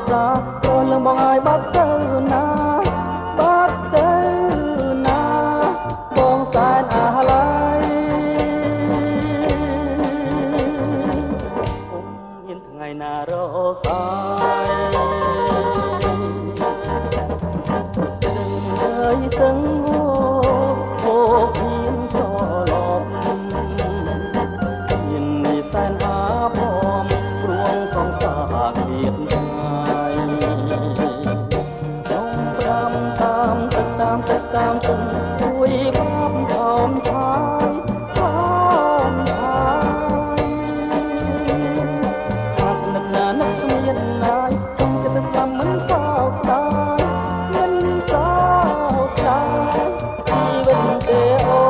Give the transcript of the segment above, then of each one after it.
ផ្សារកូនលំបងឲ្យបាត់ទៅណា តាមទឹកតាមទុំជួយបបផងឆាយផងឆាយអត់នឹកណានឹកគ្មានណាយចង់ចិត្តស្ដាំមិនសោកស្ដាយមិនសោកស្ដាយជីវិតទេអូ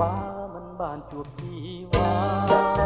បើមិនបានជួបជីវ៉ា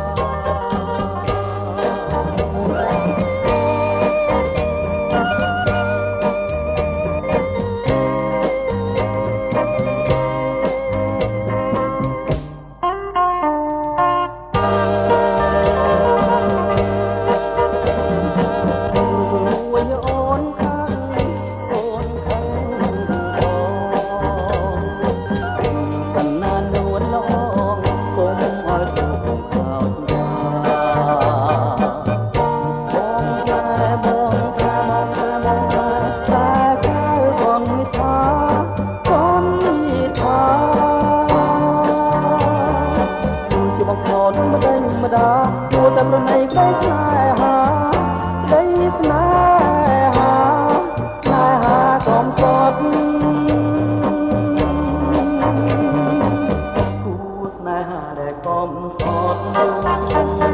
គូស្នេហាដែលកំសត់នោះ